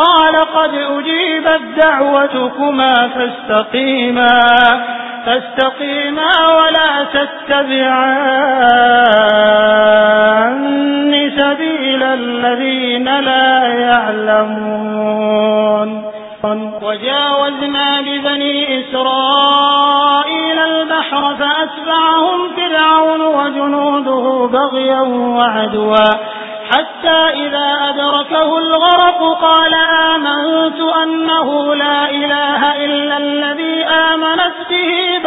قال قد أجيبت دعوتكما فاستقيما فاستقيما ولا تتبعان سبيل الذين لا يعلمون. وجاوزنا ببني إسرائيل البحر فأتبعهم فرعون وجنوده بغيا وعدوا. حتى إذا أدركه الغرق قال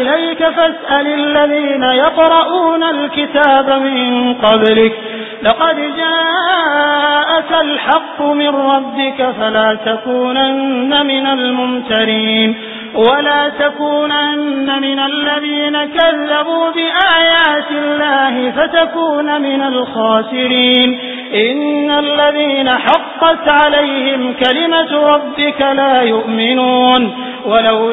إليك فاسأل الذين يقرؤون الكتاب من قبلك. لقد جاءك الحق من ربك فلا تكونن من الممترين. ولا تكونن من الذين كذبوا بآيات الله فتكون من الخاسرين. إن الذين حقت عليهم كلمة ربك لا يؤمنون. ولو